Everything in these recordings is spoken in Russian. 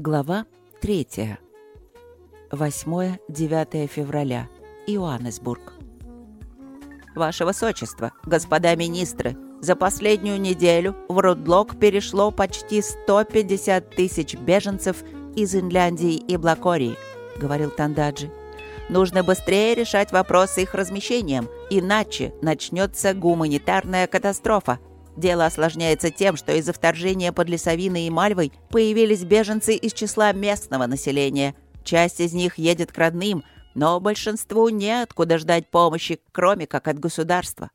Глава 3. 8-9 февраля. Иоаннесбург. Ваше Высочество, господа министры, за последнюю неделю в Рудлок перешло почти 150 тысяч беженцев из Инляндии и Блакории, говорил Тандаджи. Нужно быстрее решать вопрос с их размещением, иначе начнется гуманитарная катастрофа. Дело осложняется тем, что из-за вторжения под Лесовиной и Мальвой появились беженцы из числа местного населения. Часть из них едет к родным, но большинству неоткуда ждать помощи, кроме как от государства.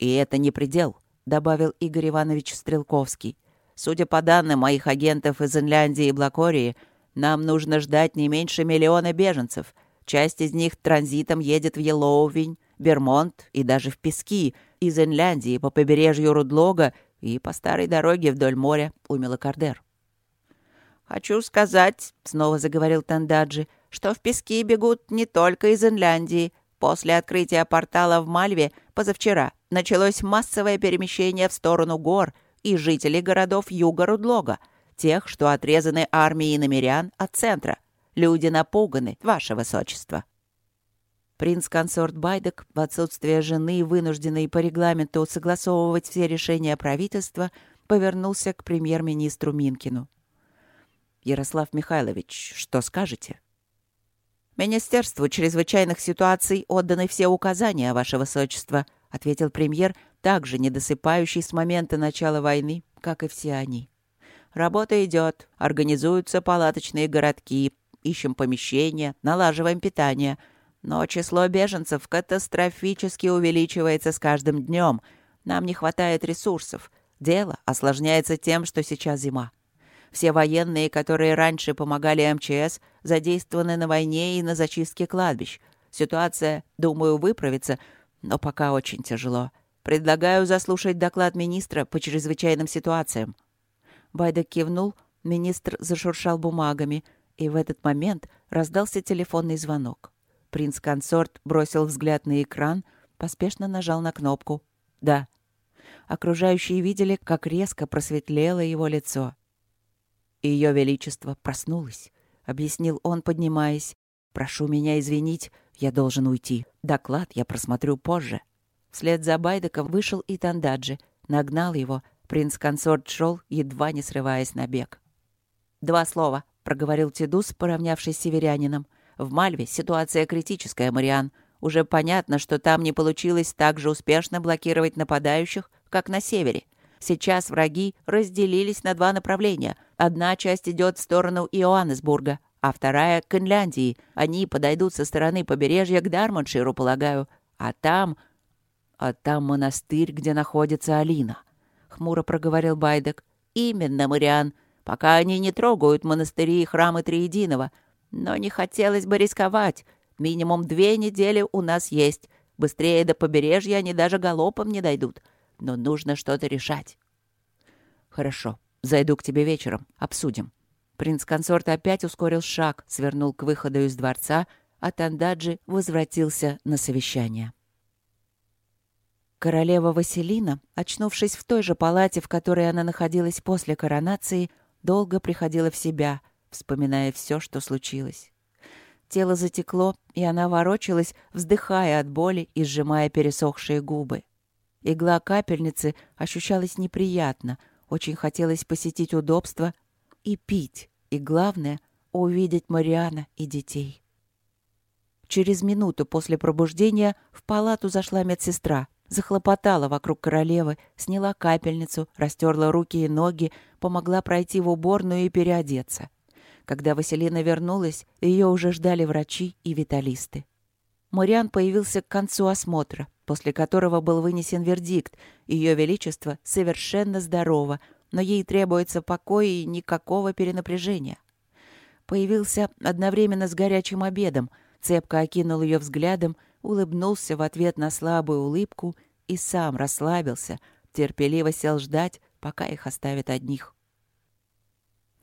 «И это не предел», — добавил Игорь Иванович Стрелковский. «Судя по данным моих агентов из Инляндии и Блакории, нам нужно ждать не меньше миллиона беженцев. Часть из них транзитом едет в Елоувинь, Бермонт и даже в Пески, из Инляндии по побережью Рудлога и по старой дороге вдоль моря у Мелокардер. «Хочу сказать», — снова заговорил Тандаджи, «что в Пески бегут не только из Инляндии. После открытия портала в Мальве позавчера началось массовое перемещение в сторону гор и жителей городов юга Рудлога, тех, что отрезаны армией намерян от центра. Люди напуганы, ваше высочество». Принц-консорт Байдек, в отсутствие жены, вынужденный по регламенту согласовывать все решения правительства, повернулся к премьер-министру Минкину. «Ярослав Михайлович, что скажете?» «Министерству чрезвычайных ситуаций отданы все указания, Ваше Высочество», ответил премьер, также недосыпающий с момента начала войны, как и все они. «Работа идет, организуются палаточные городки, ищем помещения, налаживаем питание — но число беженцев катастрофически увеличивается с каждым днем. Нам не хватает ресурсов. Дело осложняется тем, что сейчас зима. Все военные, которые раньше помогали МЧС, задействованы на войне и на зачистке кладбищ. Ситуация, думаю, выправится, но пока очень тяжело. Предлагаю заслушать доклад министра по чрезвычайным ситуациям». Байдек кивнул, министр зашуршал бумагами, и в этот момент раздался телефонный звонок. Принц-консорт бросил взгляд на экран, поспешно нажал на кнопку. «Да». Окружающие видели, как резко просветлело его лицо. «Ее Величество проснулось», — объяснил он, поднимаясь. «Прошу меня извинить, я должен уйти. Доклад я просмотрю позже». Вслед за Байдеком вышел и Тандаджи. Нагнал его. Принц-консорт шел, едва не срываясь на бег. «Два слова», — проговорил Тедус, поравнявшись с северянином. В Мальве ситуация критическая, Мариан. Уже понятно, что там не получилось так же успешно блокировать нападающих, как на севере. Сейчас враги разделились на два направления. Одна часть идет в сторону Иоаннесбурга, а вторая — к Инляндии. Они подойдут со стороны побережья к Дармонширу, полагаю. А там... А там монастырь, где находится Алина. Хмуро проговорил Байдек. Именно, Мариан. Пока они не трогают монастыри и храмы Триединого — но не хотелось бы рисковать. Минимум две недели у нас есть. Быстрее до побережья они даже галопом не дойдут. Но нужно что-то решать. Хорошо. Зайду к тебе вечером. Обсудим. Принц-консорт опять ускорил шаг, свернул к выходу из дворца, а Тандаджи возвратился на совещание. Королева Василина, очнувшись в той же палате, в которой она находилась после коронации, долго приходила в себя — вспоминая все, что случилось. Тело затекло, и она ворочалась, вздыхая от боли и сжимая пересохшие губы. Игла капельницы ощущалась неприятно, очень хотелось посетить удобство и пить, и, главное, увидеть Мариана и детей. Через минуту после пробуждения в палату зашла медсестра, захлопотала вокруг королевы, сняла капельницу, растерла руки и ноги, помогла пройти в уборную и переодеться. Когда Василина вернулась, ее уже ждали врачи и виталисты. Мориан появился к концу осмотра, после которого был вынесен вердикт. Ее Величество совершенно здорово, но ей требуется покой и никакого перенапряжения. Появился одновременно с горячим обедом, цепко окинул ее взглядом, улыбнулся в ответ на слабую улыбку и сам расслабился, терпеливо сел ждать, пока их оставят одних.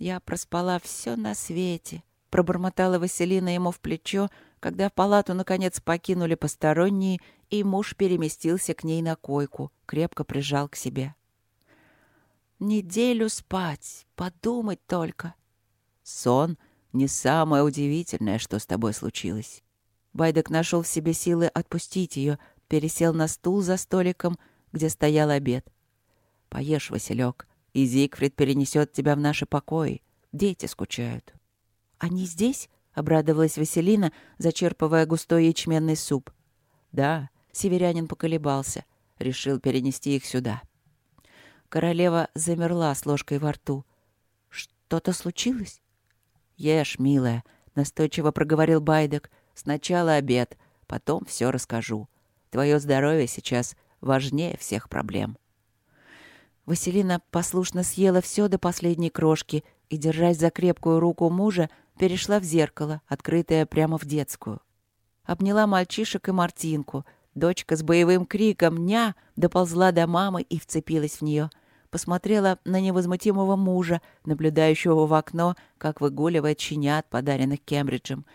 Я проспала все на свете, пробормотала Василина ему в плечо, когда в палату наконец покинули посторонние, и муж переместился к ней на койку, крепко прижал к себе. Неделю спать, подумать только. Сон — не самое удивительное, что с тобой случилось». Байдек нашел в себе силы отпустить ее, пересел на стул за столиком, где стоял обед. «Поешь, Василек, и Зигфрид перенесет тебя в наши покои. Дети скучают». «Они здесь?» — обрадовалась Василина, зачерпывая густой ячменный суп. «Да», — северянин поколебался, решил перенести их сюда. Королева замерла с ложкой во рту. «Что-то случилось?» «Ешь, милая», — настойчиво проговорил Байдек. «Сначала обед, потом все расскажу. Твое здоровье сейчас важнее всех проблем». Василина послушно съела все до последней крошки и, держась за крепкую руку мужа, перешла в зеркало, открытое прямо в детскую. Обняла мальчишек и Мартинку. Дочка с боевым криком «Ня!» доползла до мамы и вцепилась в нее. Посмотрела на невозмутимого мужа, наблюдающего в окно, как выгуливает щенят, подаренных Кембриджем.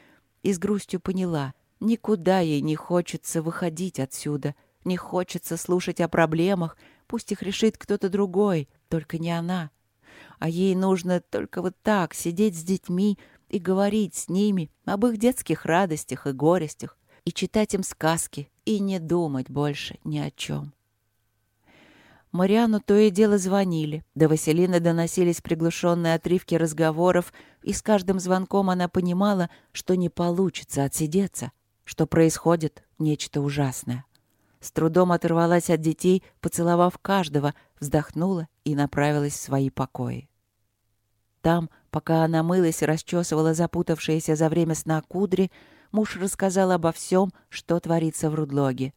И с грустью поняла — никуда ей не хочется выходить отсюда, не хочется слушать о проблемах, пусть их решит кто-то другой, только не она. А ей нужно только вот так сидеть с детьми, и говорить с ними об их детских радостях и горестях, и читать им сказки, и не думать больше ни о чем. Мариану то и дело звонили. До Василины доносились приглушенные отрывки разговоров, и с каждым звонком она понимала, что не получится отсидеться, что происходит нечто ужасное. С трудом оторвалась от детей, поцеловав каждого, вздохнула и направилась в свои покои. Там, пока она мылась и расчесывала запутавшиеся за время сна кудри, муж рассказал обо всем, что творится в Рудлоге.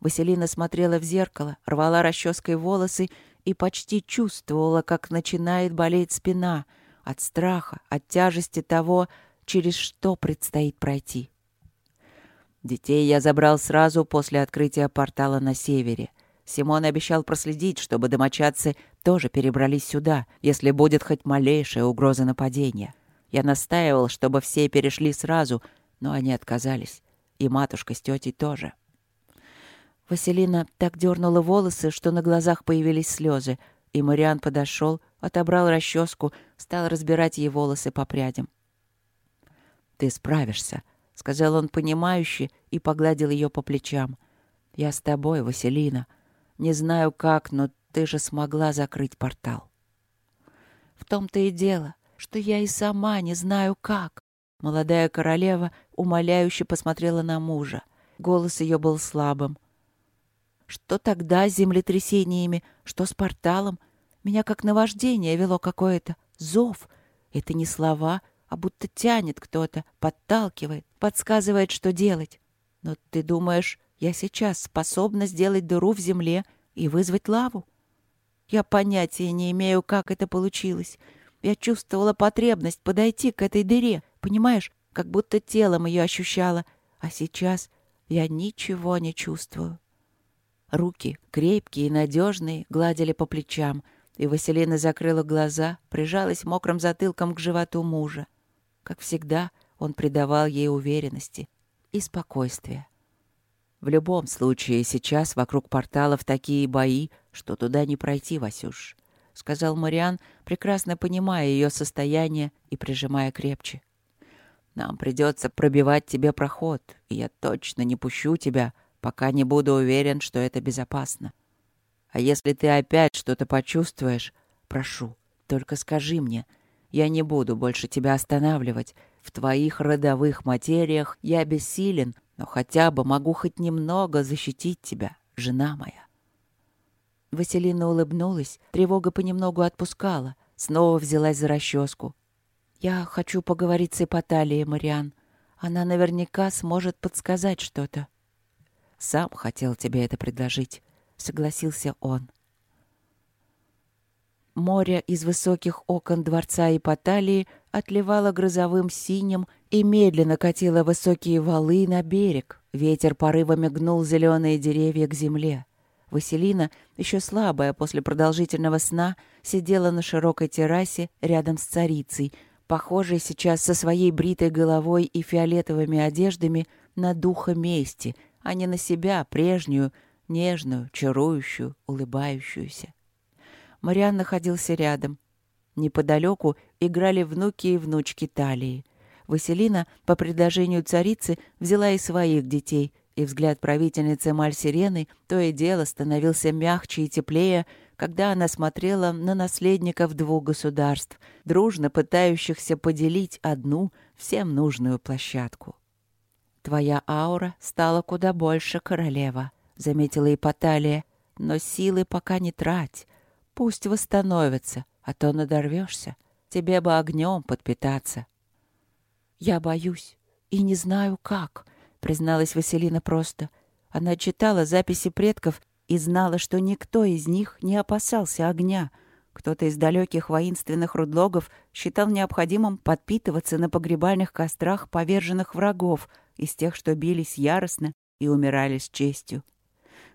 Василина смотрела в зеркало, рвала расческой волосы и почти чувствовала, как начинает болеть спина от страха, от тяжести того, через что предстоит пройти. Детей я забрал сразу после открытия портала на севере — Симон обещал проследить, чтобы домочадцы тоже перебрались сюда, если будет хоть малейшая угроза нападения. Я настаивал, чтобы все перешли сразу, но они отказались. И матушка с тетей тоже. Василина так дернула волосы, что на глазах появились слезы, и Мариан подошел, отобрал расческу, стал разбирать ей волосы по прядям. «Ты справишься», — сказал он понимающе и погладил ее по плечам. «Я с тобой, Василина. Не знаю как, но ты же смогла закрыть портал. В том-то и дело, что я и сама не знаю как. Молодая королева умоляюще посмотрела на мужа. Голос ее был слабым. Что тогда с землетрясениями, что с порталом? Меня как наваждение вело какое-то. Зов. Это не слова, а будто тянет кто-то, подталкивает, подсказывает, что делать. Но ты думаешь, я сейчас способна сделать дыру в земле и вызвать лаву. Я понятия не имею, как это получилось. Я чувствовала потребность подойти к этой дыре, понимаешь, как будто телом ее ощущала, а сейчас я ничего не чувствую. Руки, крепкие и надежные, гладили по плечам, и Василина закрыла глаза, прижалась мокрым затылком к животу мужа. Как всегда, он придавал ей уверенности и спокойствия. В любом случае, сейчас вокруг порталов такие бои, что туда не пройти, Васюш, — сказал Мариан, прекрасно понимая ее состояние и прижимая крепче. Нам придется пробивать тебе проход, и я точно не пущу тебя, пока не буду уверен, что это безопасно. А если ты опять что-то почувствуешь, прошу, только скажи мне. Я не буду больше тебя останавливать. В твоих родовых материях я бессилен, но хотя бы могу хоть немного защитить тебя, жена моя». Василина улыбнулась, тревога понемногу отпускала, снова взялась за расческу. «Я хочу поговорить с Ипоталией, Мариан. Она наверняка сможет подсказать что-то». «Сам хотел тебе это предложить», — согласился он. Море из высоких окон дворца Ипоталии отливало грозовым синим и медленно катило высокие валы на берег. Ветер порывами гнул зеленые деревья к земле. Василина, еще слабая после продолжительного сна, сидела на широкой террасе рядом с царицей, похожей сейчас со своей бритой головой и фиолетовыми одеждами на духа мести, а не на себя, прежнюю, нежную, чарующую, улыбающуюся. Мариан находился рядом. Неподалеку играли внуки и внучки Талии. Василина, по предложению царицы, взяла и своих детей, и взгляд правительницы Маль-Сирены то и дело становился мягче и теплее, когда она смотрела на наследников двух государств, дружно пытающихся поделить одну всем нужную площадку. «Твоя аура стала куда больше, королева», — заметила Ипоталия, «но силы пока не трать. Пусть восстановится, а то надорвешься. Тебе бы огнем подпитаться». «Я боюсь и не знаю, как», — призналась Василина просто. Она читала записи предков и знала, что никто из них не опасался огня. Кто-то из далеких воинственных рудлогов считал необходимым подпитываться на погребальных кострах поверженных врагов, из тех, что бились яростно и умирали с честью.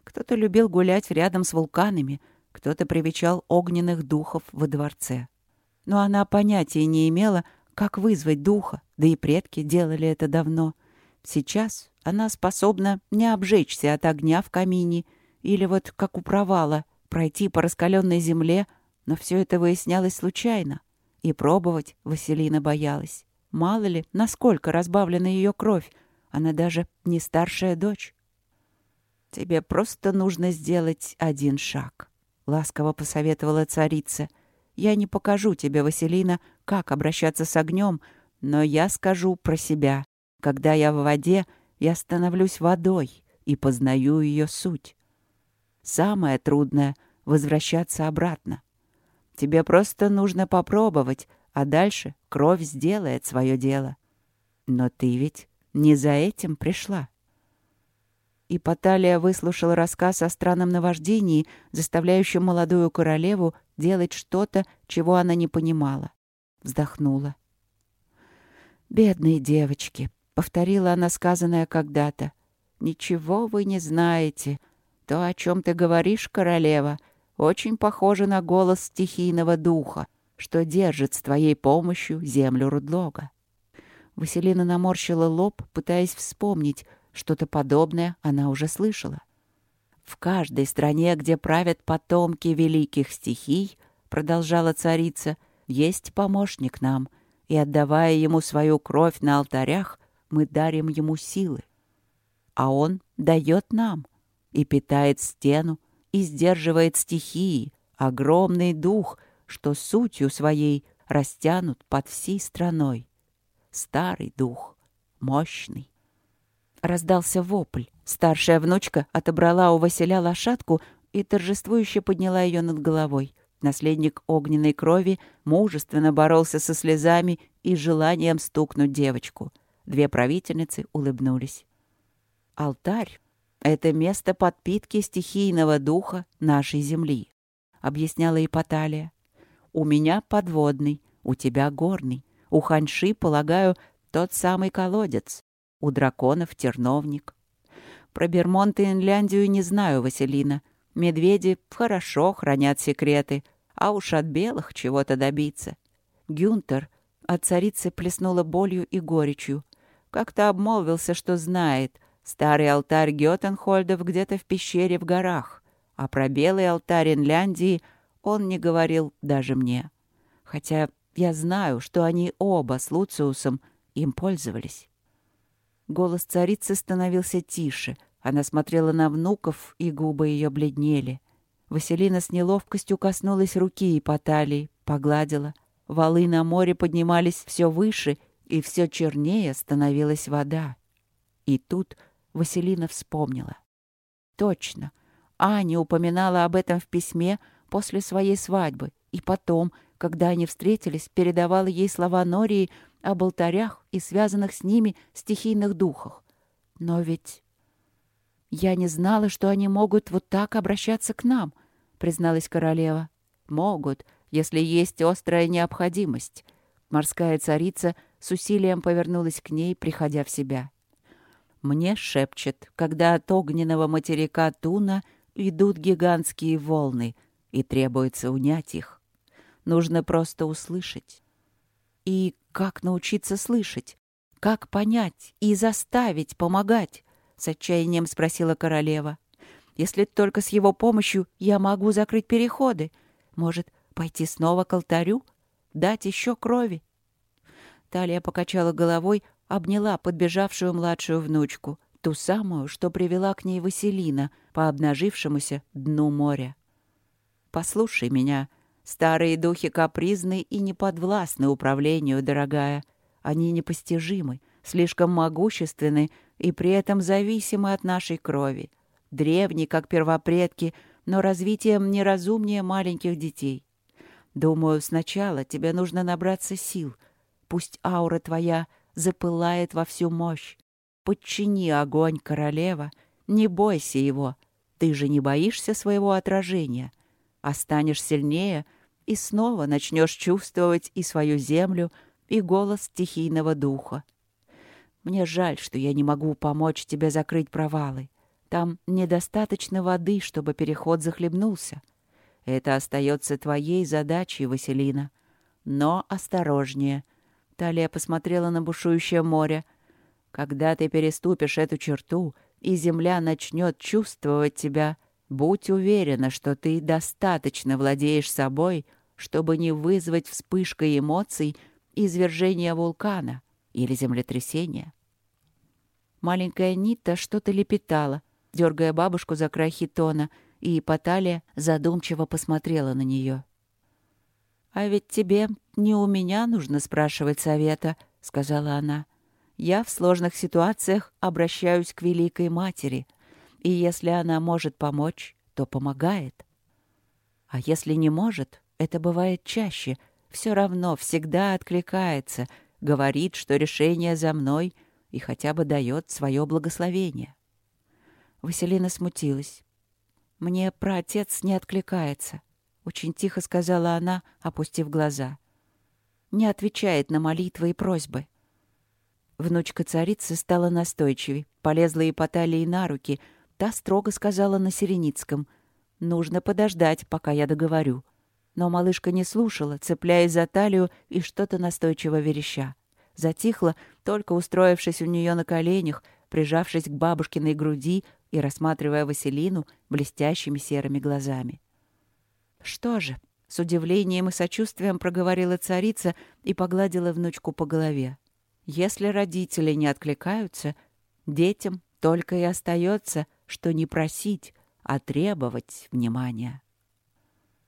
Кто-то любил гулять рядом с вулканами, кто-то привечал огненных духов во дворце. Но она понятия не имела, как вызвать духа, да и предки делали это давно. Сейчас она способна не обжечься от огня в камине — или вот как у провала, пройти по раскаленной земле, но все это выяснялось случайно. И пробовать Василина боялась. Мало ли, насколько разбавлена ее кровь. Она даже не старшая дочь. «Тебе просто нужно сделать один шаг», — ласково посоветовала царица. «Я не покажу тебе, Василина, как обращаться с огнем, но я скажу про себя. Когда я в воде, я становлюсь водой и познаю ее суть. Самое трудное — возвращаться обратно. Тебе просто нужно попробовать, а дальше кровь сделает свое дело. Но ты ведь не за этим пришла. И Паталия выслушала рассказ о странном наваждении, заставляющем молодую королеву делать что-то, чего она не понимала. Вздохнула. «Бедные девочки», — повторила она сказанное когда-то. «Ничего вы не знаете «То, о чем ты говоришь, королева, очень похоже на голос стихийного духа, что держит с твоей помощью землю Рудлога». Василина наморщила лоб, пытаясь вспомнить, что-то подобное она уже слышала. «В каждой стране, где правят потомки великих стихий, — продолжала царица, — есть помощник нам, и, отдавая ему свою кровь на алтарях, мы дарим ему силы. А он дает нам — и питает стену, и сдерживает стихии, огромный дух, что сутью своей растянут под всей страной. Старый дух, мощный. Раздался вопль. Старшая внучка отобрала у Василя лошадку и торжествующе подняла ее над головой. Наследник огненной крови мужественно боролся со слезами и желанием стукнуть девочку. Две правительницы улыбнулись. Алтарь это место подпитки стихийного духа нашей земли, объясняла Ипоталия. У меня подводный, у тебя горный. У ханьши, полагаю, тот самый колодец. У драконов терновник. Про Бермонт и Инляндию не знаю, Василина. Медведи хорошо хранят секреты, а уж от белых чего-то добиться. Гюнтер от царицы плеснула болью и горечью. Как-то обмолвился, что знает — Старый алтарь Гетенхольдов где-то в пещере в горах, а про белый алтарь Инляндии он не говорил даже мне. Хотя я знаю, что они оба с Луциусом им пользовались. Голос царицы становился тише. Она смотрела на внуков, и губы ее бледнели. Василина с неловкостью коснулась руки и по талии, погладила. Валы на море поднимались все выше, и все чернее становилась вода. И тут Василина вспомнила. Точно. Аня упоминала об этом в письме после своей свадьбы, и потом, когда они встретились, передавала ей слова Нории об алтарях и связанных с ними стихийных духах. Но ведь... «Я не знала, что они могут вот так обращаться к нам», — призналась королева. «Могут, если есть острая необходимость». Морская царица с усилием повернулась к ней, приходя в себя мне шепчет, когда от огненного материка Туна идут гигантские волны, и требуется унять их. Нужно просто услышать. И как научиться слышать? Как понять и заставить помогать? С отчаянием спросила королева. Если только с его помощью я могу закрыть переходы. Может, пойти снова к алтарю? дать еще крови. Талия покачала головой, обняла подбежавшую младшую внучку, ту самую, что привела к ней Василина по обнажившемуся дну моря. «Послушай меня. Старые духи капризны и неподвластны управлению, дорогая. Они непостижимы, слишком могущественны и при этом зависимы от нашей крови. Древние, как первопредки, но развитием неразумнее маленьких детей. Думаю, сначала тебе нужно набраться сил. Пусть аура твоя запылает во всю мощь. Подчини огонь, королева, не бойся его. Ты же не боишься своего отражения. А станешь сильнее и снова начнешь чувствовать и свою землю, и голос стихийного духа. Мне жаль, что я не могу помочь тебе закрыть провалы. Там недостаточно воды, чтобы переход захлебнулся. Это остается твоей задачей, Василина. Но осторожнее. Талия посмотрела на бушующее море. Когда ты переступишь эту черту, и земля начнет чувствовать тебя, будь уверена, что ты достаточно владеешь собой, чтобы не вызвать вспышкой эмоций извержения вулкана или землетрясения. Маленькая Нита что-то лепетала, дергая бабушку за край хитона, и Паталия задумчиво посмотрела на нее. «А ведь тебе не у меня нужно спрашивать совета», — сказала она. «Я в сложных ситуациях обращаюсь к Великой Матери, и если она может помочь, то помогает. А если не может, это бывает чаще, все равно всегда откликается, говорит, что решение за мной и хотя бы дает свое благословение». Василина смутилась. «Мне про отец не откликается», — очень тихо сказала она, опустив глаза. «Не отвечает на молитвы и просьбы». Внучка царицы стала настойчивей, полезла и по талии на руки. Та строго сказала на Сиреницком. «Нужно подождать, пока я договорю». Но малышка не слушала, цепляясь за талию и что-то настойчиво вереща. Затихла, только устроившись у нее на коленях, прижавшись к бабушкиной груди, и рассматривая Василину блестящими серыми глазами. «Что же?» — с удивлением и сочувствием проговорила царица и погладила внучку по голове. «Если родители не откликаются, детям только и остается, что не просить, а требовать внимания».